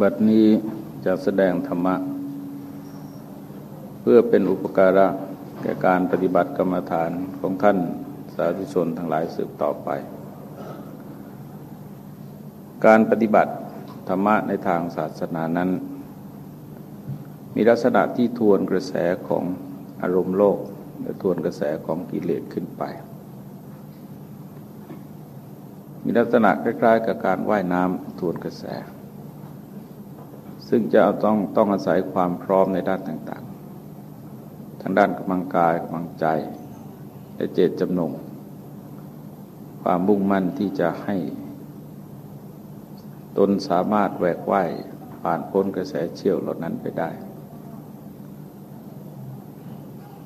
บัดนี้จะแสดงธรรมะ เพื่อเป็นอุปการะแก่การปฏิบัติกรรมฐานของท่านสาธุชนทั้งหลายสืบต่อไป การปฏิบัติธรรมะในทางศาสนานั้น มีลักษณะที่ทวนกระแสของอารมณ์โลกและทวนกระแสของกิเลสขึ้นไป มีลักษณะคล้ายๆ กับการว่ายน้ำทวนกระแส ซึ่งจะต้องต้องอาศัยความพร้อมในด้านต่างๆทั้งด้านกำลังกายกำลังใจ และเจตจำนง ความมุ่งมั่นที่จะให้ตนสามารถแหวกว่ายผ่านพ้นกระแสเชี่ยวเหล่านั้นไปได้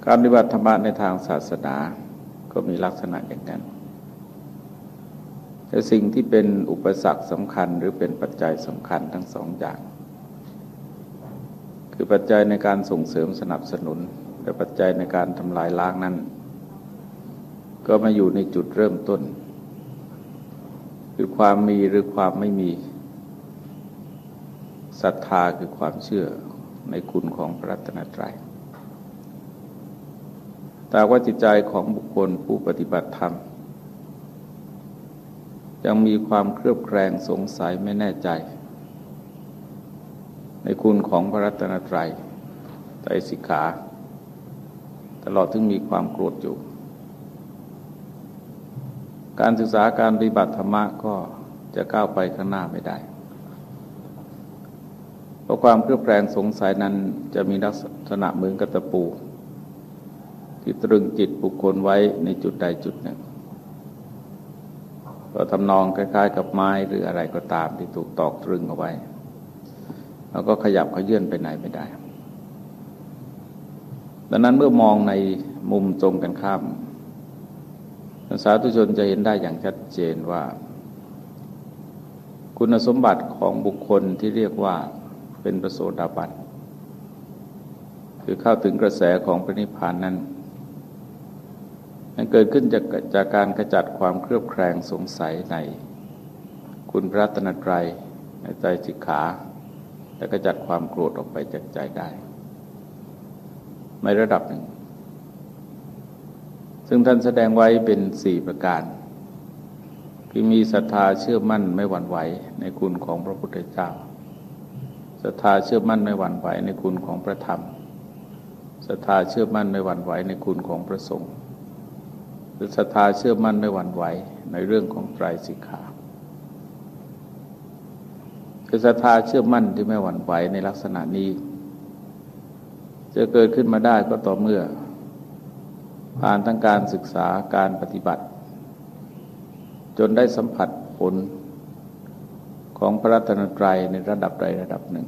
การปฏิบัติธรรมในทางศาสนาก็มีลักษณะอย่างนั้นแต่สิ่งที่เป็นอุปสรรคสำคัญหรือเป็นปัจจัยสำคัญทั้งสองอย่าง คือปัจจัยในการส่งเสริมสนับสนุนและปัจจัยในการทำลายล้างนั้น ก็มาอยู่ในจุดเริ่มต้น คือความมีหรือความไม่มีศรัทธาคือความเชื่อในคุณของพระรัตนตรัยแต่ว่าจิตใจของบุคคลผู้ปฏิบัติธรรม ยังมีความเครือบแคลงสงสัยไม่แน่ใจ ในคุณของพระรัตนตรัยไตรสิกขา ตลอดถึงมีความโกรธอยู่ การศึกษาการปฏิบัติธรรมะก็จะก้าวไปข้างหน้าไม่ได้ เพราะความเครือบแคลงสงสัยนั้นจะมีลักษณะเหมือนกับตะปู ที่ตรึงจิตบุคคลไว้ในจุดใดจุดหนึ่งก็ทำนองคล้ายๆ กับไม้หรืออะไรก็ตามที่ถูกตอกตรึงเอาไว้ แล้วก็ขยับขยื่นไปไหนไม่ได้ ดังนั้นเมื่อมองในมุมตรงกันข้ามสาธุชนจะเห็นได้อย่างชัดเจนว่า คุณสมบัติของบุคคลที่เรียกว่าเป็นประโสดาบันคือเข้าถึงกระแสของพระนิพพานนั้นมันเกิดขึ้นจากจากการขจัดความเครือบแคลงสงสัยใน คุณพระตนตรัยในใจจิกขา และก็จัดความโกรธออกไปจากใจได้ในระดับหนึ่ง ซึ่งท่านแสดงไว้เป็นสี่ประการ คือมีศรัทธาเชื่อมั่นไม่หวั่นไหวในคุณของพระพุทธเจ้าศรัทธาเชื่อมั่นไม่หวั่นไหวในคุณของพระธรรมศรัทธาเชื่อมั่นไม่หวั่นไหวในคุณของพระสงฆ์หรือศรัทธาเชื่อมั่นไม่หวั่นไหวในเรื่องของไตรสิกขา คือศรัทธาเชื่อมั่นที่ไม่หวั่นไหวในลักษณะนี้ จะเกิดขึ้นมาได้ก็ต่อเมื่อ ผ่านทั้งการศึกษาการปฏิบัติ จนได้สัมผัสผลของพระรัตนตรัยในระดับใดระดับหนึ่ง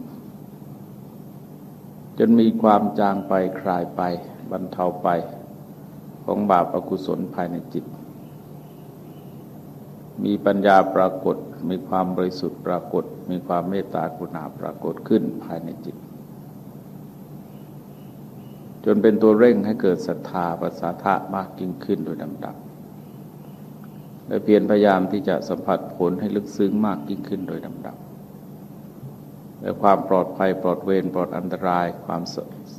จนมีความจางไปคลายไปบรรเทาไปของบาปอกุศลภายในจิต มีปัญญาปรากฏ มีความบริสุทธิ์ปรากฏ มีความเมตตากรุณาปรากฏขึ้นภายในจิต จนเป็นตัวเร่งให้เกิดศรัทธาปัสสาทะมากยิ่งขึ้นโดยลำดับและเพียรพยายามที่จะสัมผัสผลให้ลึกซึ้งมากยิ่งขึ้นโดยลำดับและความปลอดภัยปลอดเวรปลอดอันตราย ความ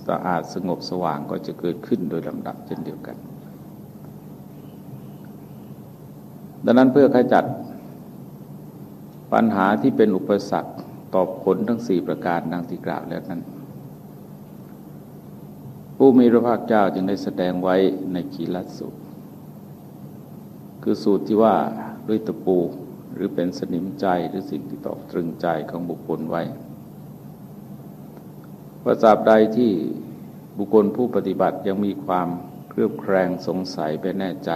สะอาดสงบสว่างก็จะเกิดขึ้นโดยลำดับเช่นเดียวกัน ดังนั้นเพื่อขจัด ปัญหาที่เป็นอุปสรรคต่อผลทั้งสี่ประการดังที่กล่าวแล้วนั้น ผู้มีพระภาคเจ้าจึงได้แสดงไว้ในขีลัสูตร คือสูตรที่ว่าด้วยตะปูหรือเป็นสนิมใจหรือสิ่งที่ตอกตรึงใจของบุคคลไว้ประสาบใดที่บุคคลผู้ปฏิบัติยังมีความเครือบแคลงสงสัยไปแน่ใจ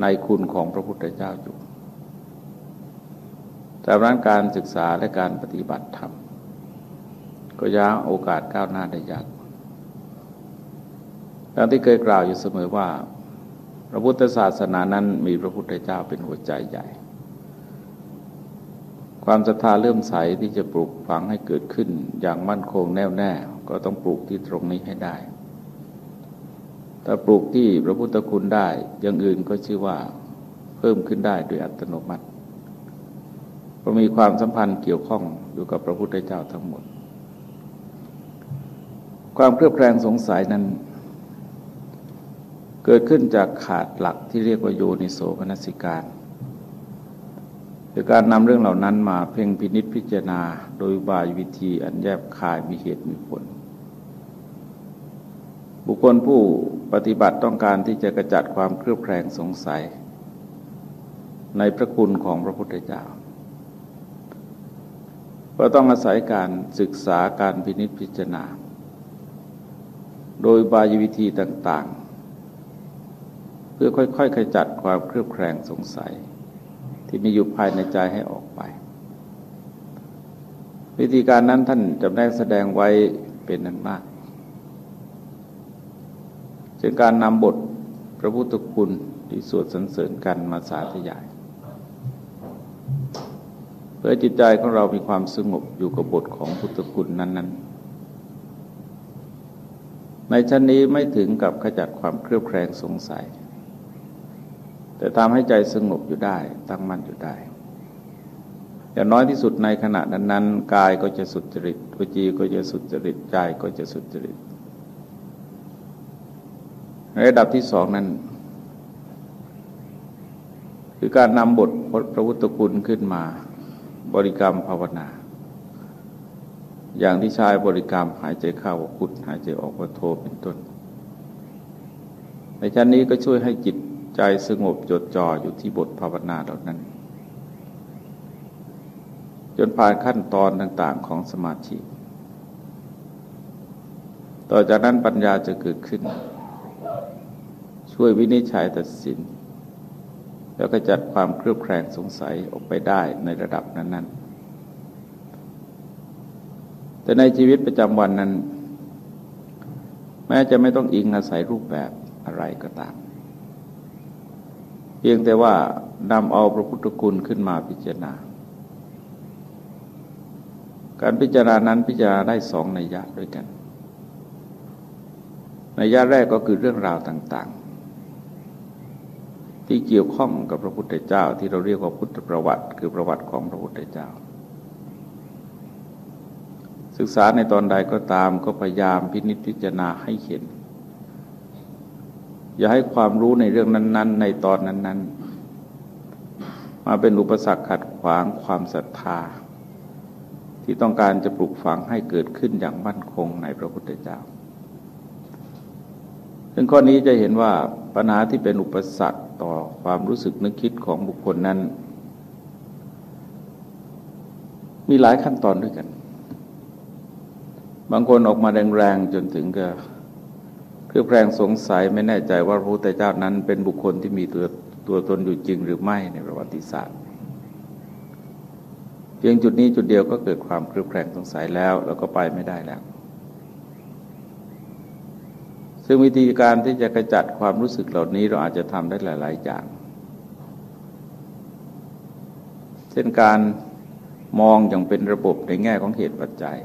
ในคุณของพระพุทธเจ้าอยู่ แต่ร้นการศึกษาและการปฏิบัติธรรม ก็ย้าโอกาสก้าวหน้าได้ยากดังที่เคยกล่าวอยู่เสมอว่า พระพุทธศาสนานั้นมีพระพุทธเจ้าเป็นหัวใจใหญ่ ความศรัทธาเลื่อมใสที่จะปลูกฝังให้เกิดขึ้นอย่างมั่นคงแน่วแน่ก็ต้องปลูกที่ตรงนี้ให้ได้ ถ้าปลูกที่พระพุทธคุณได้อย่างอื่นก็ชื่อว่าเพิ่มขึ้นได้โดยอัตโนมัติ ก็มีความสัมพันธ์เกี่ยวข้องอยู่กับพระพุทธเจ้าทั้งหมด ความเครือบแคลงสงสัยนั้น เกิดขึ้นจากขาดหลักที่เรียกว่าโยนิโสมนสิการคือการนำเรื่องเหล่านั้นมาเพ่งพินิษพิจารณาโดยบายวิธีอันแยบคายมีเหตุมีผล บุคคลผู้ปฏิบัติต้องการที่จะกระจัดความเครือบแคลงสงสัย ในพระคุณของพระพุทธเจ้า ก็ต้องอาศัยการศึกษาการพินิจพิจารณา โดยบายวิธีต่างๆ เพื่อค่อยๆขจัดความเครือบแคลงสงสัย ที่มีอยู่ภายในใจให้ออกไป วิธีการนั้นท่านจำแนกแสดงไว้เป็นนันมากเช่นการนำบทพระพุทธคุณที่สวดสรรเสริญกันมาสาธยาย พื่อจิตใจของเรามีความสงบอยู่กับบทของพุทธคุณนั้น ๆ ในชั้นนี้ไม่ถึงกับขจัดความเครือบแคลงสงสัย แต่ทำให้ใจสงบอยู่ได้ ตั้งมั่นอยู่ได้ อย่างน้อยที่สุดในขณะนั้นๆกายก็จะสุจริตวจีก็จะสุจริตใจก็จะสุจริตในระดับที่สองนั้น คือการนำบทพระพุทธคุณขึ้นมา บริกรรมภาวนา อย่างที่ชายบริกรรมหายใจเข้าพุทหายใจออกว่าโทเป็นต้น ในชั้นนี้ก็ช่วยให้จิตใจสงบจดจ่ออยู่ที่บทภาวนาเหล่านั้น จนผ่านขั้นตอนต่างๆของสมาธิ ต่อจากนั้นปัญญาจะเกิดขึ้น ช่วยวินิจฉัยตัดสิน แล้วก็จัดความเครือบแคลงสงสัยออกไปได้ในระดับนั้น ๆ แต่ในชีวิตประจำวันนั้น แม้จะไม่ต้องอิงอาศัยรูปแบบอะไรก็ตาม เพียงแต่ว่านำเอาพระพุทธคุณขึ้นมาพิจารณา การพิจารณานั้นพิจารณาได้สองนัยยะด้วยกันนัยยะแรกก็คือเรื่องราวต่างๆ ที่เกี่ยวข้องกับพระพุทธเจ้า ที่เราเรียกว่าพุทธประวัติ คือประวัติของพระพุทธเจ้า ศึกษาในตอนใดก็ตามก็พยายามพินิจพิจารณาให้เห็น อย่าให้ความรู้ในเรื่องนั้น ๆ ในตอนนั้น ๆ มาเป็นอุปสรรคขัดขวางความศรัทธา ที่ต้องการจะปลุกฝังให้เกิดขึ้นอย่างมั่นคงในพระพุทธเจ้าซึ่งข้อนี้จะเห็นว่า ปัญหาที่เป็นอุปสรรคต่อความรู้สึกนึกคิดของบุคคลนั้น มีหลายขั้นตอนด้วยกัน บางคนออกมาแรงๆจนถึงกับเครือแพรงสงสัยไม่แน่ใจว่าพระพุทธเจ้านั้น เป็นบุคคลที่มีตัวตัวตนอยู่จริงหรือไม่ในประวัติศาสตร์เพียงจุดนี้จุดเดียวก็เกิดความเครือแพรงสงสัยแล้ว แล้วก็ไปไม่ได้แล้ว ซึ่งวิธีการที่จะกระจัดความรู้สึกเหล่านี้เราอาจจะทำได้หลาย ๆ อย่าง เช่นการมองอย่างเป็นระบบในแง่ของเหตุปัจจัย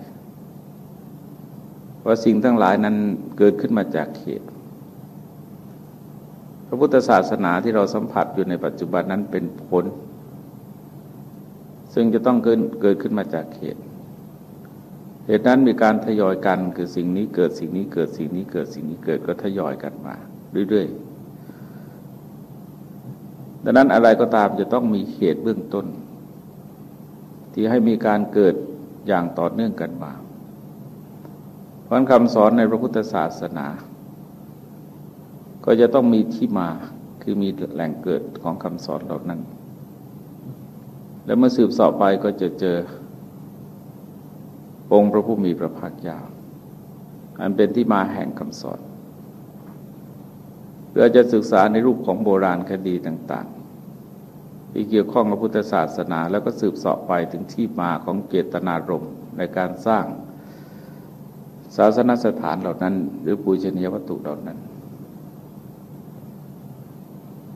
ว่าสิ่งทั้งหลายนั้นเกิดขึ้นมาจากเหตุ พระพุทธศาสนาที่เราสัมผัสอยู่ในปัจจุบันนั้นเป็นผล ซึ่งจะต้องเกิดเกิดขึ้นมาจากเหตุ เหตุนั้นมีการทยอยกันคือสิ่งนี้เกิดสิ่งนี้เกิดสิ่งนี้เกิดสิ่งนี้เกิดก็ทยอยกันมาเรื่อยๆ ดังนั้นอะไรก็ตามจะต้องมีเหตุเบื้องต้น ที่ให้มีการเกิดอย่างต่อเนื่องกันมาเพราะคำสอนในพระพุทธศาสนา ก็จะต้องมีที่มาคือมีแหล่งเกิดของคำสอนเหล่านั้น แล้วเมื่อสืบสอบไปก็จะเจอ องค์พระผู้มีพระภาคยาอันเป็นที่มาแห่งคำสอนเพื่อจะศึกษาในรูปของโบราณคดีต่างๆ ที่เกี่ยวข้องกับพุทธศาสนา แล้วก็สืบสอบไปถึงที่มาของเจตนารมณ์ในการสร้างศาสนสถานเหล่านั้น หรือปูชนียวัตถุเหล่านั้น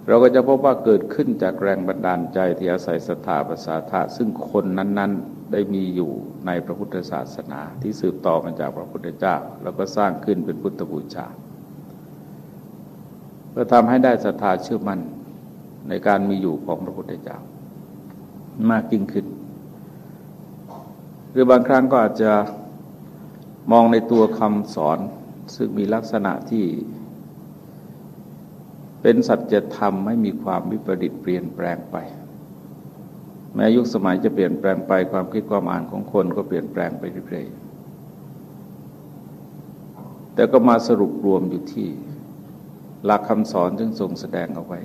เราก็จะพบว่าเกิดขึ้นจากแรงบันดาลใจที่อาศัยศรัทธาประสาทะซึ่งคนนั้น ๆ ได้มีอยู่ในพระพุทธศาสนาที่สืบต่อมาจากพระพุทธเจ้า แล้วก็สร้างขึ้นเป็นพุทธบูชาเพื่อทำให้ได้ศรัทธาเชื่อมั่นในการมีอยู่ของพระพุทธเจ้ามากยิ่งขึ้น หรือบางครั้งก็อาจจะมองในตัวคำสอนซึ่งมีลักษณะที่เป็นสัจธรรมไม่มีความวิปริตเปลี่ยนแปลงไป แม้ยุคสมัยจะเปลี่ยนแปลงไปความคิดความอ่านของคนก็เปลี่ยนแปลงไปเรื่อยๆแต่ก็มาสรุปรวมอยู่ที่ หลักคำสอนซึ่งทรงแสดงเอาไว้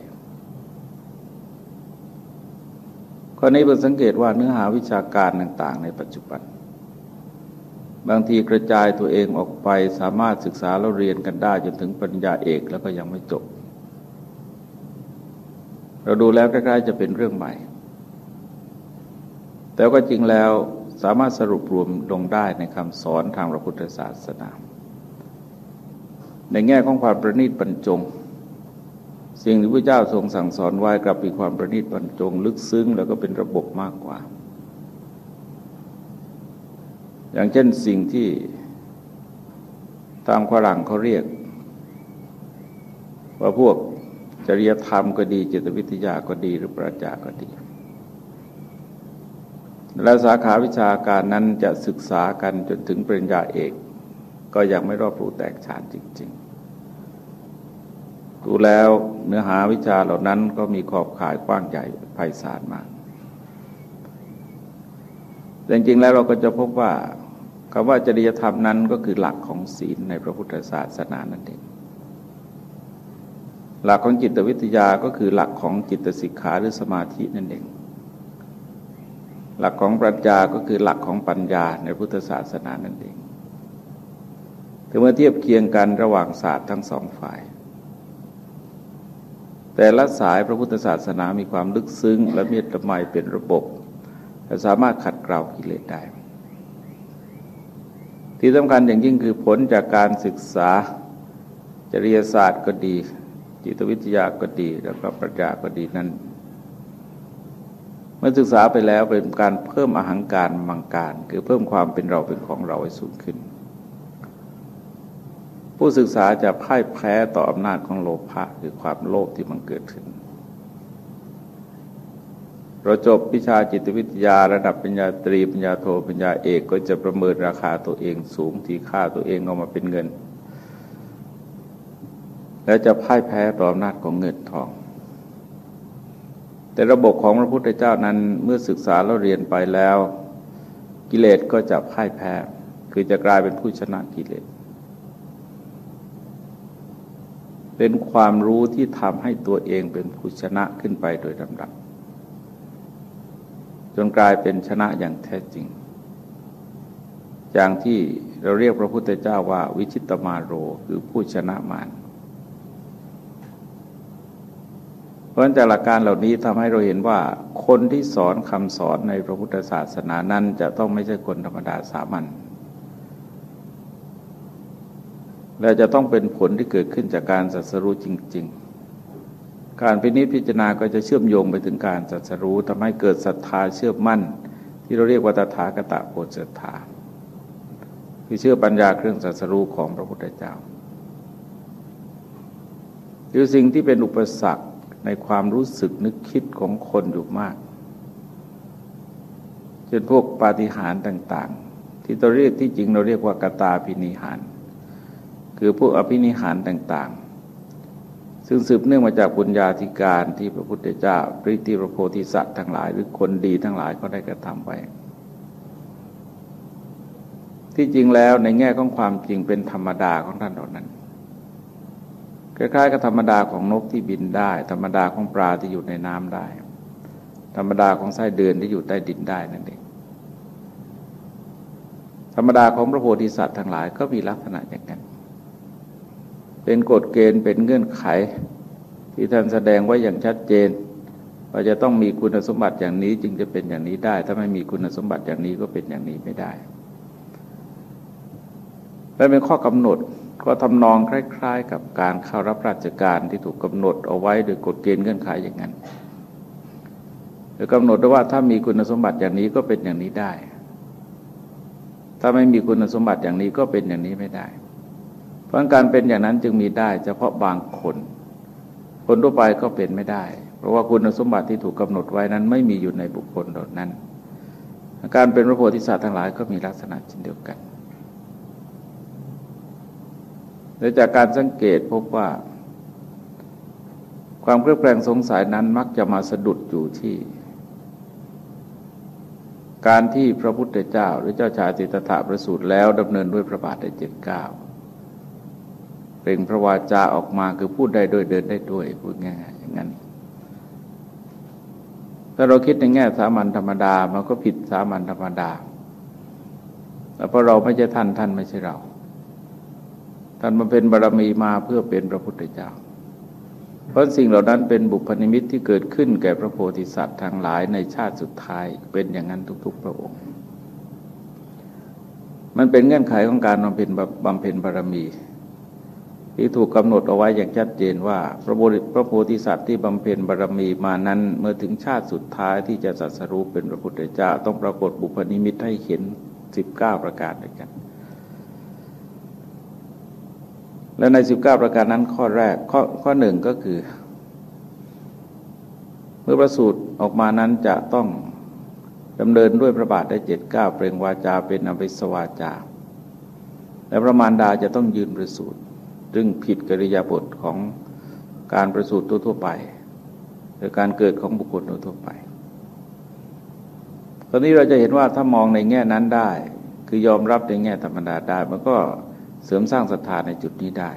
ข้อนี้เป็นสังเกตว่าเนื้อหาวิชาการต่าง ๆ ในปัจจุบัน บางทีกระจายตัวเองออกไปสามารถศึกษาแล้วเรียนกันได้จนถึงปริญญาเอกแล้วก็ยังไม่จบ เราดูแล้วใกล้ๆจะเป็นเรื่องใหม่ แต่ก็จริงแล้วสามารถสรุปรวมลงได้ในคำสอนทางพระพุทธศาสนา ในแง่ของความประณีตบรรจง สิ่งที่พระเจ้าทรงสั่งสอนไว้กลับมีความประณีตบรรจง ลึกซึ้งแล้วก็เป็นระบบมากกว่า อย่างเช่นสิ่งที่ตามฝรั่งเขาเรียก ว่าพวกจริยธรรมก็ดีจิตวิทยาก็ดีหรือปรัชญาก็ดี และสาขาวิชาการนั้นจะศึกษากันจนถึงปริญญาเอก ก็ยังไม่รอบรู้แตกฉานจริง ๆ ดูแล้วเนื้อหาวิชาเหล่านั้นก็มีขอบข่ายกว้างใหญ่ไพศาลมากแต่จริงๆแล้วเราก็จะพบว่าคำว่าจริยธรรมนั้นก็คือหลักของศีลในพระพุทธศาสนานั่นเองหลักของจิตวิทยาก็คือหลักของจิตสิกขาหรือสมาธินั่นเอง หลักของปรัชญาก็คือหลักของปัญญาในพุทธศาสนานั่นเองถึงเมื่อเทียบเคียงกันระหว่างศาสตร์ทั้งสองฝ่าย แต่ละสายพระพุทธศาสนามีความลึกซึ้ง และมีตรไมเป็นระบบสามารถขัดเกลากิเลสได้ ที่สำคัญอย่างยิ่งคือผลจากการศึกษาจริยศาสตร์ก็ดี จิตวิทยาก็ดี แล้วก็ปรัชญาก็ดีนั้น เมื่อศึกษาไปแล้วเป็นการเพิ่มอาหางการมังการ คือเพิ่มความเป็นเราเป็นของเราให้สูงขึ้น ผู้ศึกษาจะพ่ายแพ้ต่ออำนาจของโลภะคือความโลภที่มันเกิดขึ้น เราจบวิชาจิตวิทยาระดับปัญญาตรีปัญญาโทปัญญาเอกก็จะประเมินราคาตัวเองสูงที่ค่าตัวเองออกมาเป็นเงิน แล้วจะพ่ายแพ้ต่ออำนาจของเงินทอง แต่ระบบของพระพุทธเจ้านั้นเมื่อศึกษาแล้วเรียนไปแล้ว กิเลสก็จะพ่ายแพ้ คือจะกลายเป็นผู้ชนะกิเลส เป็นความรู้ที่ทำให้ตัวเองเป็นผู้ชนะขึ้นไปโดยลำดับจนกลายเป็นชนะอย่างแท้จริง อย่างที่เราเรียกพระพุทธเจ้าว่าวิชิตมาโร คือผู้ชนะมารเพ ราะจากหลักการเหล่านี้ทำให้เราเห็นว่าคนที่สอนคำสอนในพระพุทธศาสนานั้น จะต้องไม่ใช่คนธรรมดาสามัญและจะต้องเป็นผลที่เกิดขึ้นจากการสัสรู้จริง ๆ การพินิจพิจารณาก็จะเชื่อมโยงไปถึงการสัสรู้ทำให้เกิดศรัทธาเชื่อมั่น ที่เราเรียกว่าตถาคตโพศรัทธาคือเชื่อปัญญาเครื่องสัสรู้ของพระพุทธเจ้าคือสิ่งที่เป็นอุปสรรค ในความรู้สึกนึกคิดของคนอยู่มากเช่นพวกปาฏิหาริย์ต่าง ๆ ที่เราเรียกที่จริงเราเรียกว่ากตาพินิหาร คือพวกอภินิหารต่าง ๆ ซึ่งสืบเนื่องมาจากบุญญาธิการที่พระพุทธเจ้าหรือที่พระโพธิสัตว์ทั้งหลาย หรือคนดีทั้งหลายก็ได้กระทำไว้ที่จริงแล้วในแง่ของความจริงเป็นธรรมดาของท่านเหล่านั้น คล้ายๆกับธรรมดาของนกที่บินได้ ธรรมดาของปลาที่อยู่ในน้ำได้ ธรรมดาของไส้เดือนที่อยู่ใต้ดินได้นั่นเองธรรมดาของพระโพธิสัตว์ทั้งหลายก็มีลักษณะอย่างนั้น เป็นกฎเกณฑ์เป็นเงื่อนไข ที่ท่านแสดงไว้อย่างชัดเจนว่าจะต้องมีคุณสมบัติอย่างนี้จึงจะเป็นอย่างนี้ได้ ถ้าไม่มีคุณสมบัติอย่างนี้ก็เป็นอย่างนี้ไม่ได้และเป็นข้อกำหนด ก็ทำนองคล้าย ๆ กับการเข้ารับราชการที่ถูกกำหนดเอาไว้โดยกฎเกณฑ์เงื่อนไขอย่างนั้นหรือกำหนดว่าถ้ามีคุณสมบัติอย่างนี้ก็เป็นอย่างนี้ได้ ถ้าไม่มีคุณสมบัติอย่างนี้ก็เป็นอย่างนี้ไม่ได้ เพราะการเป็นอย่างนั้นจึงมีได้ เฉพาะบางคน คนทั่วไปก็เป็นไม่ได้ เพราะว่าคุณสมบัติที่ถูกกำหนดไว้นั้น ไม่มีอยู่ในบุคคลเหล่านั้น การเป็นพระโพธิสัตว์ทั้งหลายก็มีลักษณะเช่นเดียวกัน และจากการสังเกตพบว่า ความเครือบแคลงสงสัยนั้นมักจะมาสะดุดอยู่ที่ การที่พระพุทธเจ้า หรือเจ้าชายสิทธัตถะประสูติแล้วดำเนินด้วยพระบาทได้เจ็ดเก้าเปล่งพระวาจาออกมาคือพูดได้ด้วยเดินได้ด้วยพูดง่ายๆอย่างนั้นถ้าเราคิดในแง่สามัญธรรมดามันก็ผิดสามัญธรรมดาแต่เพราะเราไม่ใช่ท่านท่านไม่ใช่เรา ท่านมาเป็นบารรมีมาเพื่อเป็นพระพุทธเจ้า เพราะสิ่งเหล่านั้นเป็นบุพนิมิตที่เกิดขึ้นแก่พระโพธิสัตว์ทั้งหลายในชาติสุดท้ายเป็นอย่างนั้นทุก ๆ พระองค์ มันเป็นเงื่อนไขของการบำเพ็ญบำเพ็ญบารรมี ที่ถูกกำหนดเอาไว้อย่างชัดเจนว่าพระพระโพธิสัตว์ที่บำเพ็ญบารรมีมานั้นเมื่อถึงชาติสุดท้ายที่จะสัสรู้เป็นพระพุทธเจ้า ต้องปรากฏบุพนิมิตให้เห็นสิบเก้าประการด้วยกัน และในสิบเก้าประการนั้นข้อแรกข้อข้อหนึ่งก็คือ เมื่อประสูตรออกมานั้นจะต้องดำเนินด้วยพระบาทได้เจ็ดเก้าเปล่งวาจาเป็นอภิสวาจา และพระมารดาจะต้องยืนประสูตรซึ่งผิดกริยาบทของการประสูตรทั่วไป หรือการเกิดของบุคคลทั่วไป ตอนนี้เราจะเห็นว่าถ้ามองในแง่นั้นได้ คือยอมรับในแง่ธรรมดาได้มันก็ เสริมสร้างศรัทธาในจุดนี้ได้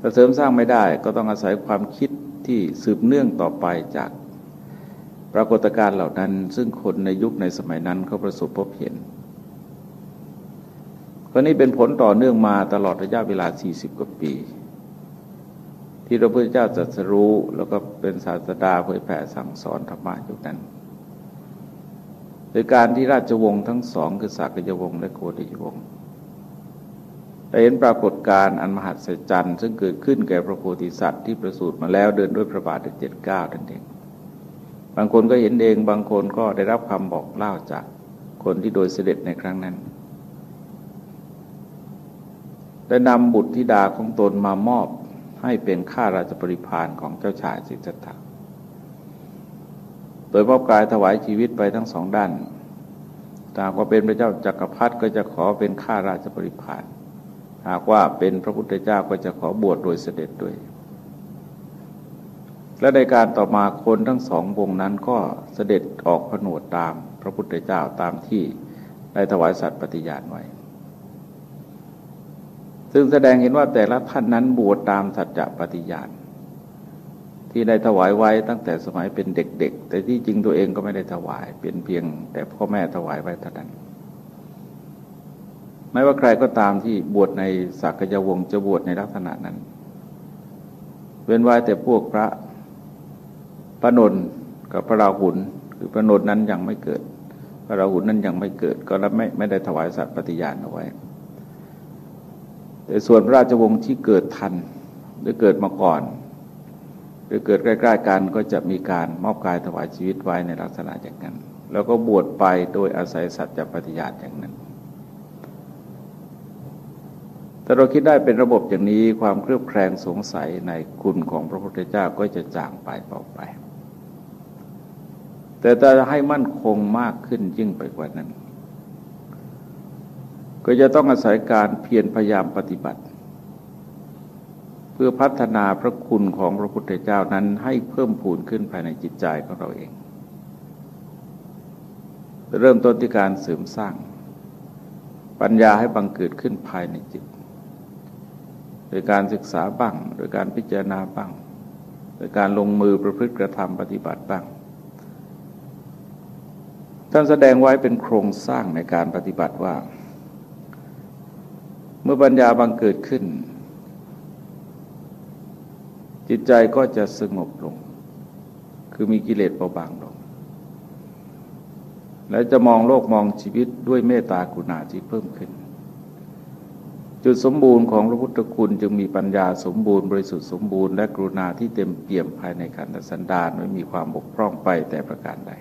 ถ้าเสริมสร้างไม่ได้ก็ต้องอาศัยความคิดที่สืบเนื่องต่อไปจากปรากฏการณ์เหล่านั้น ซึ่งคนในยุคในสมัยนั้นเขาประสบพบเห็นคนนี้เป็นผลต่อเนื่องมาตลอดระยะเวลา 40 กว่าปี ที่พระพุทธเจ้าจัดสรู้แล้วก็เป็นศาสดาเผยแผ่สั่งสอนธรรมะอยู่นั้นโดยการที่ราชวงศ์ทั้งสองคือสักยวงศ์และโกฏยวงศ์ เห็นปรากฏการณ์อันมหัศจรรย์ซึ่งเกิดขึ้นแก่พระโพธิสัตว์ที่ประสูติมาแล้วเดินด้วยพระบาทเจ็ดเก้านั่นเองบางคนก็เห็นเองบางคนก็ได้รับคำบอกเล่าจากคนที่โดยเสด็จในครั้งนั้นได้นำบุตรธิดาของตนมามอบให้เป็นข้าราชบริพารของเจ้าชายสิทธัตถะโดยมอบกายถวายชีวิตไปทั้งสองด้านตามก็เป็นพระเจ้าจากักรพรรดิก็จะขอเป็นข้าราชบริพาร หากว่าเป็นพระพุทธเจ้าก็จะขอบวชโดยเสด็จด้วย และในการต่อมาคนทั้งสองวงนั้นก็เสด็จออกผนวดตามพระพุทธเจ้าตามที่ได้ถวายสัตว์ปฏิญาณไว้ ซึ่งแสดงเห็นว่าแต่ละท่านนั้นบวชตามสัจจะปฏิญาณที่ได้ถวายไว้ตั้งแต่สมัยเป็นเด็กๆ แต่ที่จริงตัวเองก็ไม่ได้ถวาย เป็นเพียงแต่พ่อแม่ถวายไว้เท่านั้น ไม่ว่าใครก็ตามที่บวชในสักยวงศ์จะบวชในลักษณะนั้น เว้นไว้แต่พวกพระพระนนกับพระราหุลคือพระนนนั้นยังไม่เกิด พระราหุลนั้นยังไม่เกิด ก็ไม่ไม่ได้ถวายสัตว์ปฏิญาณเอาไว้ แต่ส่วนพระราชวงศ์ที่เกิดทันหรือเกิดมาก่อน หรือเกิดใกล้ๆกันก็จะมีการมอบกายถวายชีวิตไว้ในลักษณะอย่างนั้น แล้วก็บวชไปโดยอาศัยสัตว์ปฏิญาณอย่างนั้น ถ้าเราคิดได้เป็นระบบอย่างนี้ความเครือบแคลงสงสัยในคุณของพระพุทธเจ้าก็จะจางไปเปล่าไป แต่ถ้าให้มั่นคงมากขึ้นยิ่งไปกว่านั้น ก็จะต้องอาศัยการเพียรพยายามปฏิบัติ เพื่อพัฒนาพระคุณของพระพุทธเจ้านั้นให้เพิ่มพูนขึ้นภายในจิตใจของเราเอง เริ่มต้นที่การเสริมสร้าง ปัญญาให้บังเกิดขึ้นภายในจิต โดยการศึกษาบ้าง โดยการพิจารณาบ้าง โดยการลงมือประพฤติกระทำปฏิบัติบ้างท่านแสดงไว้เป็นโครงสร้างในการปฏิบัติว่า เมื่อปัญญาบังเกิดขึ้น จิตใจก็จะสงบลง คือมีกิเลสเบาบางลง และจะมองโลกมองชีวิตด้วยเมตตากรุณาที่เพิ่มขึ้น จุดสมบูรณ์ของพระพุทธคุณจึงมีปัญญาสมบูรณ์บริสุทธิ์สมบูรณ์และกรุณาที่เต็มเปี่ยมภายในขันธสันดานไม่มีความบกพร่องไปแต่ประการใด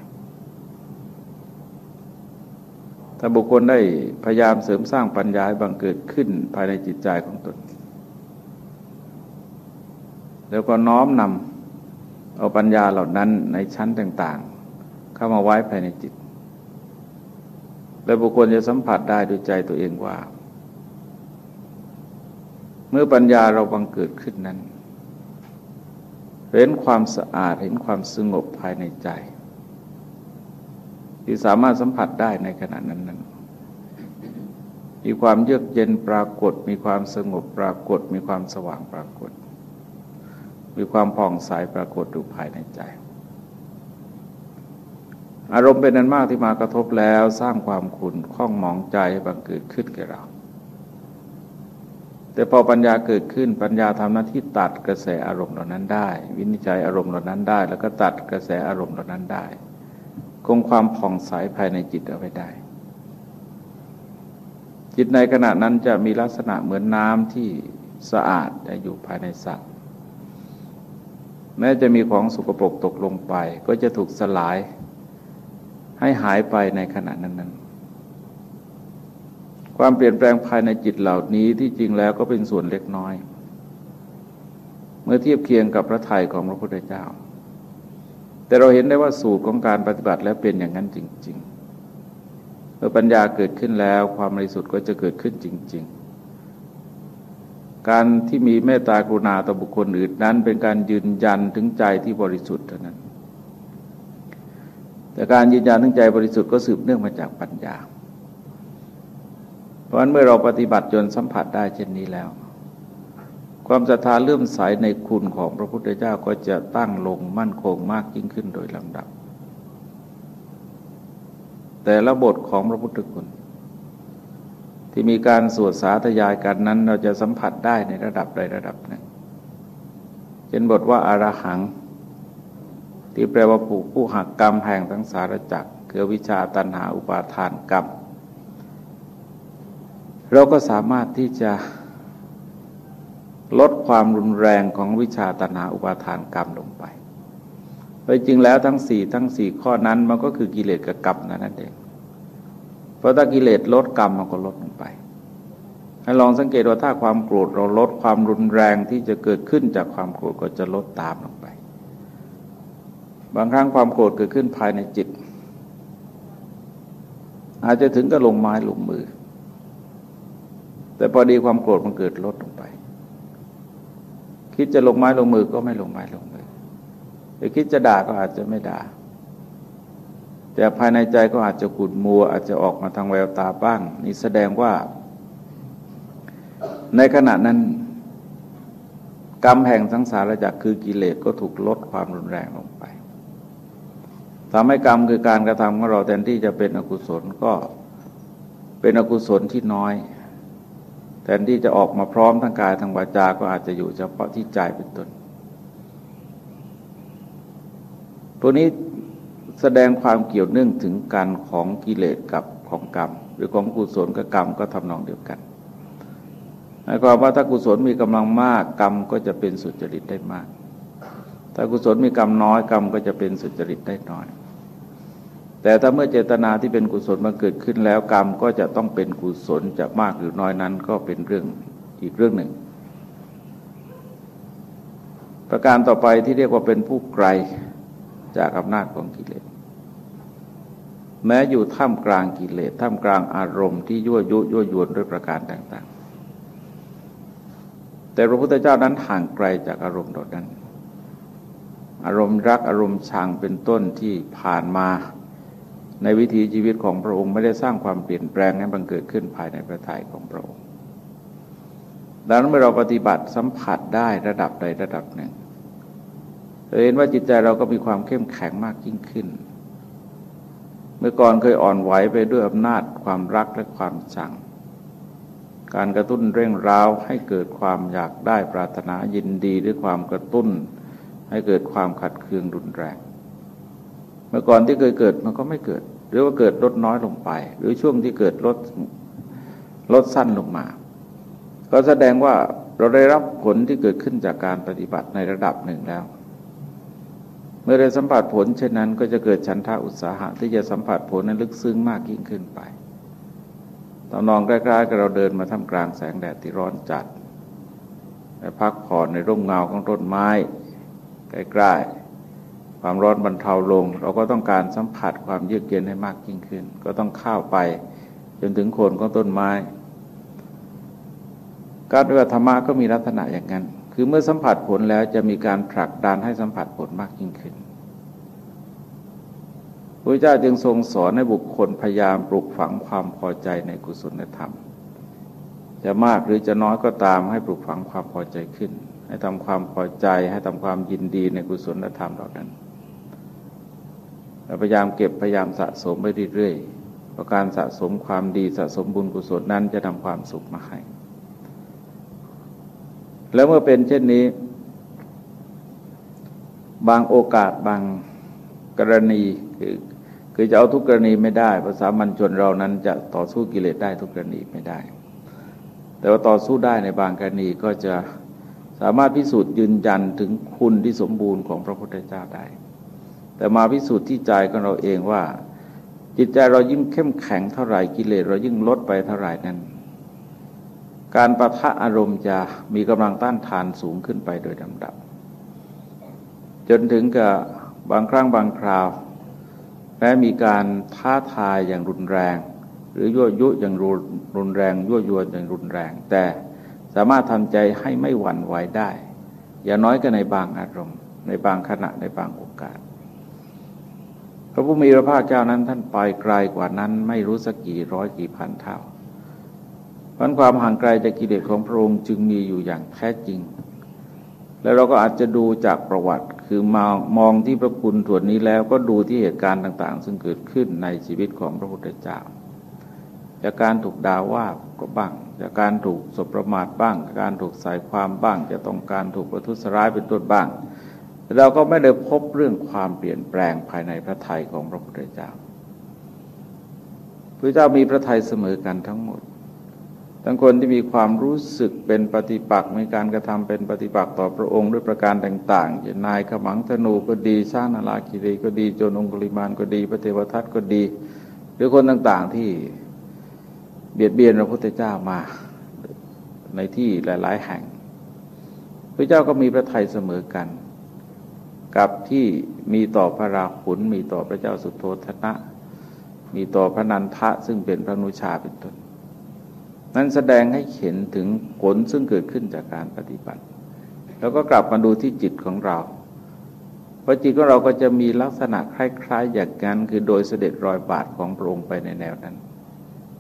ถ้าบุคคลได้พยายามเสริมสร้างปัญญาให้บังเกิดขึ้นภายในจิตใจของตน แล้วก็น้อมนำเอาปัญญาเหล่านั้นในชั้นต่าง ๆ เข้ามาไว้ภายในจิต และบุคคลจะสัมผัสได้ด้วยใจตัวเองว่า เมื่อปัญญาเราบังเกิดขึ้นนั้น เห็นความสะอาดเห็นความสงบภายในใจ ที่สามารถสัมผัสได้ในขณะนั้นนั้นมีความเยือกเย็นปรากฏ มีความสงบปรากฏ มีความสว่างปรากฏ มีความผ่องใสปรากฏอยู่ภายในใจ อารมณ์เป็นนั้นมากที่มากระทบแล้วสร้างความขุ่นข้องหมองใจบังเกิดขึ้นแก่เรา แต่พอปัญญาเกิดขึ้นปัญญาทำหน้าที่ตัดกระแสอารมณ์เหล่านั้นได้ วินิจฉัยอารมณ์เหล่านั้นได้ แล้วก็ตัดกระแสอารมณ์เหล่านั้นได้ คงความผ่องใสภายในจิตเอาไว้ได้ จิตในขณะนั้นจะมีลักษณะเหมือนน้ำที่สะอาดแต่อยู่ภายในสระแม้จะมีของสกปรกตกลงไป ก็จะถูกสลายให้หายไปในขณะนั้นนั้น ความเปลี่ยนแปลงภายในจิตเหล่านี้ที่จริงแล้วก็เป็นส่วนเล็กน้อย เมื่อเทียบเคียงกับพระทัยของพระพุทธเจ้า แต่เราเห็นได้ว่าสูตรของการปฏิบัติแล้วเป็นอย่างนั้นจริง ๆ เมื่อปัญญาเกิดขึ้นแล้วความบริสุทธิ์ก็จะเกิดขึ้นจริง ๆ การที่มีเมตตากรุณาต่อบุคคลอื่นนั้น เป็นการยืนยันถึงใจที่บริสุทธิ์เท่านั้น แต่การยืนยันถึงใจบริสุทธิ์ก็สืบเนื่องมาจากปัญญา ราะฉะนั้นเมื่อเราปฏิบัติจนสัมผัสได้เช่นนี้แล้ว ความศรัทธาเลื่อมใสในคุณของพระพุทธเจ้าก็จะตั้งลงมั่นคงมากยิ่งขึ้นโดยลำดับ แต่ละบทของพระพุทธคุณที่มีการสวดสาธยายกันนั้น เราจะสัมผัสได้ในระดับใดระดับหนึ่งเช่นบทว่าอารหัง ที่แปลว่าผู้ผู้หักกรรมแห่งทั้งสารจักรคือวิชาตันหาอุปาทานกรรม เราก็สามารถที่จะลดความรุนแรงของวิชาตนาอุปาทานกรรมลงไปโดยจริงแล้วทั้งสี่ทั้งสี่ข้อนั้นมันก็คือกิเลสกับกรรมนั่นเอง เพราะถ้ากิเลสลดกรรมมันก็ลดลงไปให้ลองสังเกตว่าถ้าความโกรธเราลดความรุนแรงที่จะเกิดขึ้นจากความโกรธก็จะลดตามลงไป บางครั้งความโกรธเกิดขึ้นภายในจิต อาจจะถึงกับลงไม้ลงมือ แต่พอดีความโกรธมันเกิดลดลงไป คิดจะลงไม้ลงมือก็ไม่ลงไม้ลงมือแต่คิดจะด่าก็อาจจะไม่ด่า แต่ภายในใจก็อาจจะขุดมัว อาจจะออกมาทางแววตาบ้าง นี่แสดงว่า ในขณะนั้น กรรมแห่งสังสารจักคือกิเลสก็ถูกลดความรุนแรงลงไปทำให้กรรมคือการกระทำของเราแทนที่จะเป็นอกุศลก็เป็นอกุศลที่น้อย แทนที่จะออกมาพร้อมทั้งกายทั้งวาจาก็อาจจะอยู่เฉพาะที่ใจเป็นต้นพวกนี้แสดงความเกี่ยวเนื่องถึงการของกิเลสกับของกรรม หรือของกุศลกับกรรมก็ทำนองเดียวกันหมายความว่าถ้ากุศลมีกำลังมากกรรมก็จะเป็นสุจริตได้มาก ถ้ากุศลมีกรรมน้อยกรรมก็จะเป็นสุจริตได้น้อย แต่ถ้าเมื่อเจตนาที่เป็นกุศลมาเกิดขึ้นแล้วกรรมก็จะต้องเป็นกุศลจะมากหรือน้อยนั้นก็เป็นเรื่องอีกเรื่องหนึ่ง ประการต่อไปที่เรียกว่าเป็นผู้ไกลจากอำนาจของกิเลส แม้อยู่ท่ามกลางกิเลสท่ามกลางอารมณ์ที่ยั่วยุยั่วยวนด้วยประการต่างๆ แต่พระพุทธเจ้านั้นห่างไกลจากอารมณ์เหล่านั้น อารมณ์รักอารมณ์ชังเป็นต้นที่ผ่านมา ในวิถีชีวิตของพระองค์ไม่ได้สร้างความเปลี่ยนแปลงให้บังเกิดขึ้นภายในประทัยของพระองค์ ดังนั้นเมื่อเราปฏิบัติสัมผัสได้ระดับใดระดับหนึ่งเห็นว่าจิตใจเราก็มีความเข้มแข็งมากยิ่งขึ้น เมื่อก่อนเคยอ่อนไหวไปด้วยอำนาจความรักและความชัง การกระตุ้นเร่งร้าวให้เกิดความอยากได้ปรารถนายินดีด้วยความกระตุ้น ให้เกิดความขัดเคืองรุนแรง มื่อก่อนที่เคยเกิดมันก็ไม่เกิด หรือว่าเกิดลดน้อยลงไป หรือช่วงที่เกิดลดลดสั้นลงมา ก็แสดงว่าเราได้รับผลที่เกิดขึ้นจากการปฏิบัติในระดับหนึ่งแล้ว เมื่อได้สัมผัสผลเช่นนั้น ก็จะเกิดฉันทาอุตสาหะที่จะสัมผัสผลนั้นลึกซึ้งมากยิ่งขึ้นไปตอนนองใกล้ๆกับเราเดินมาท่ามกลางแสงแดดที่ร้อนจัดไปพักผ่อนในร่มเงาของต้นไม้ใกล้ๆ ความร้อนบรรเทาลง เราก็ต้องการสัมผัสความเยือกเย็นให้มากยิ่งขึ้น ก็ต้องเข้าไป จนถึงโคนของต้นไม้ การปฏิบัติธรรมะก็มีลักษณะอย่างนั้น คือเมื่อสัมผัสผลแล้วจะมีการผลักดันให้สัมผัสผลมากยิ่งขึ้นพระเจ้าจึงทรงสอนให้บุคคลพยายามปลูกฝังความพอใจในกุศลธรรม จะมากหรือจะน้อยก็ตามให้ปลูกฝังความพอใจขึ้น ให้ทำความพอใจให้ทำความยินดีในกุศลธรรมเหล่านั้น พยายามเก็บพยายามสะสมไปเรื่อยๆเพราะการสะสมความดีสะสมบุญกุศลนั้นจะทำความสุขมาให้ แล้วเมื่อเป็นเช่นนี้ บางโอกาสบางกรณีคือคือจะเอาทุกกรณีไม่ได้ ภาษามันชนเรานั้นจะต่อสู้กิเลสได้ทุกกรณีไม่ได้ แต่ว่าต่อสู้ได้ในบางกรณีก็จะสามารถพิสูจน์ยืนยันถึงคุณที่สมบูรณ์ของพระพุทธเจ้าได้ แต่มาพิสูจน์ที่ใจของเราเองว่า จิตใจเรายิ่งเข้มแข็งเท่าไหร่กิเลสเรายิ่งลดไปเท่าไหร่นั้น การประทะอารมณ์จะมีกำลังต้านทานสูงขึ้นไปโดยลำดับ จนถึงกับบางครั้งบางคราวแม้มีการท้าทายอย่างรุนแรง หรือยั่วยุอย่างรุนแรง ยั่วยวนอย่างรุนแรง แต่สามารถทำใจให้ไม่หวั่นไหวได้ อย่าน้อยก็ในบางอารมณ์ ในบางขณะในบางโอกาส พระผู้มีพระภาคเจ้านั้นท่านไปไกลกว่านั้นไม่รู้สักกี่ร้อยกี่พันเท่าเพราะความห่างไกลจากกิเลสของพระองค์จึงมีอยู่อย่างแท้จริง แล้วเราก็อาจจะดูจากประวัติคือมองมองที่พระคุณส่วนนี้แล้วก็ดูที่เหตุการณ์ต่าง ๆ ซึ่งเกิดขึ้นในชีวิตของพระพุทธเจ้าจากการถูกด่าว่าก็บ้างจากการถูกสบประมาทบ้าง การถูกใส่ความบ้าง จะต้องการถูกประทุษร้ายเป็นต้นบ้าง เราก็ไม่ได้พบเรื่องความเปลี่ยนแปลงภายในพระทัยของพระพุทธเจ้าพระเจ้ามีพระทัยเสมอกันทั้งหมด ทั้งคนที่มีความรู้สึกเป็นปฏิปักษ์มีการกระทำเป็นปฏิปักษ์ต่อพระองค์ด้วยประการต่างๆอย่างนายขมังธนูก็ดีช้างนาลาคิรีก็ดีโจนองคุลิมานก็ดี พระเทวทัตก็ดี หรือคนต่างๆที่เบียดเบียนพระพุทธเจ้ามาในที่หลาย ๆ แห่ง พระเจ้าก็มีพระทัยเสมอกัน กับที่มีต่อพระราหุลมีต่อพระเจ้าสุโธธนะ มีต่อพระนันทะซึ่งเป็นพระนุชาเป็นต้นนั้นแสดงให้เห็นถึงผลซึ่งเกิดขึ้นจากการปฏิบัติ แล้วก็กลับมาดูที่จิตของเราเพราะจิตของเราก็จะมีลักษณะคล้ายๆ อย่างนั้นคือโดยเสด็จรอยบาทของพระองค์ไปในแนวนั้น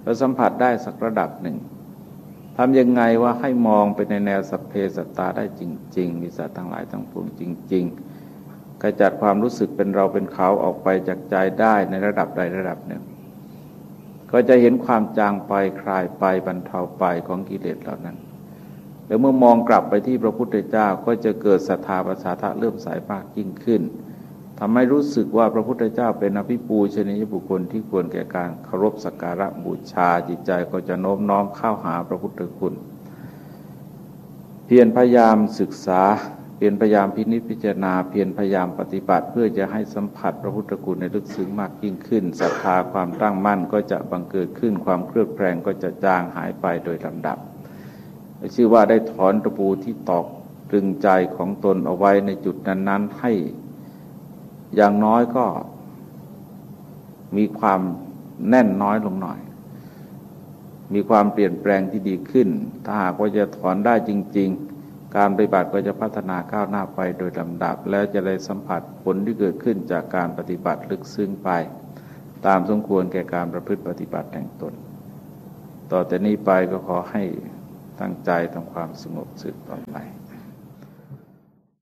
เราสัมผัสได้สักระดับหนึ่งทำยังไงว่าให้มองไปในแนวสัพเพสัตตาได้จริง ๆ มีสัตว์ทั้งหลายทั้งปวงจริง ๆ กระจัดความรู้สึกเป็นเราเป็นเขาออกไปจากใจได้ในระดับใดระดับหนึ่ง ก็จะเห็นความจางไปคลายไปบรรเทาไปของกิเลสเหล่านั้น แล้วเมื่อมองกลับไปที่พระพุทธเจ้าก็จะเกิดศรัทธาประสาทะเริ่มสายมากยิ่งขึ้นทำให้รู้สึกว่าพระพุทธเจ้าเป็นอภิปูชนียบุคคลที่ควรแก่การเคารพสักการะบูชาจิตใจก็จะโน้มน้อมเข้าหาพระพุทธคุณ เพียรพยายามศึกษา พียรพยายามพินิจพิจารณาเพียรพยายามปฏิบัติ เพื่อจะให้สัมผัสพระพุทธคุณในลึกซึ้งมากยิ่งขึ้นศรัทธาความตั้งมั่นก็จะบังเกิดขึ้นความเครือบแคลงก็จะจางหายไปโดยลำดับ ชื่อว่าได้ถอนตะปูที่ตอกตรึงใจของตนเอาไว้ในจุดนั้น ๆ ให้อย่างน้อยก็มีความแน่นน้อยลงหน่อย มีความเปลี่ยนแปลงที่ดีขึ้น ถ้าหากว่าจะถอนได้จริง ๆ การปฏิบัติก็จะพัฒนาก้าวหน้าไปโดยลำดับ แล้วจะได้สัมผัสผลที่เกิดขึ้นจากการปฏิบัติลึกซึ้งไป ตามสมควรแก่การประพฤติปฏิบัติแห่งตน ต่อแต่นี้ไปก็ขอให้ตั้งใจทำความสงบสืบต่อไป